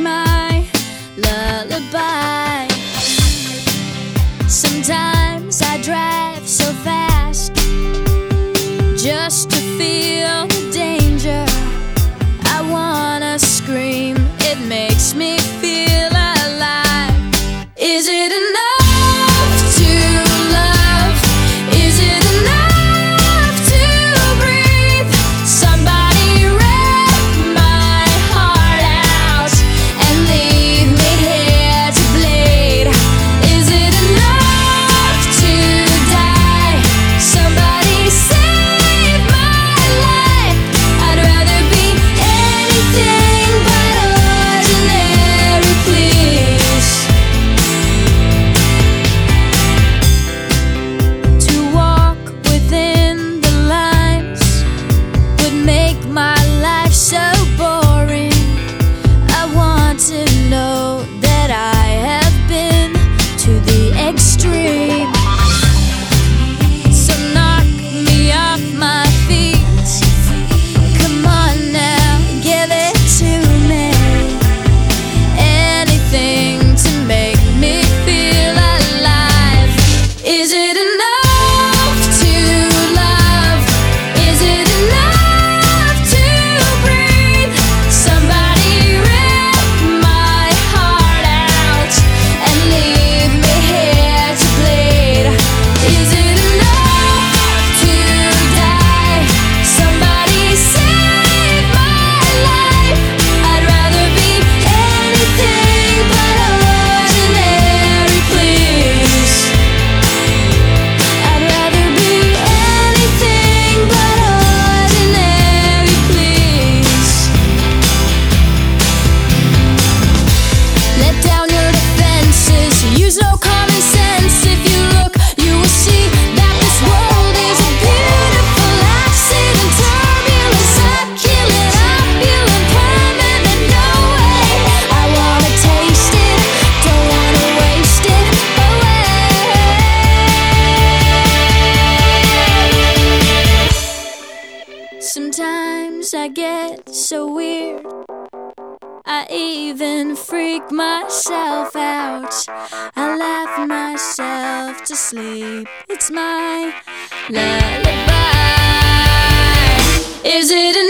my lullaby. Sometimes I get so weird. I even freak myself out. I laugh myself to sleep. It's my lullaby. Is it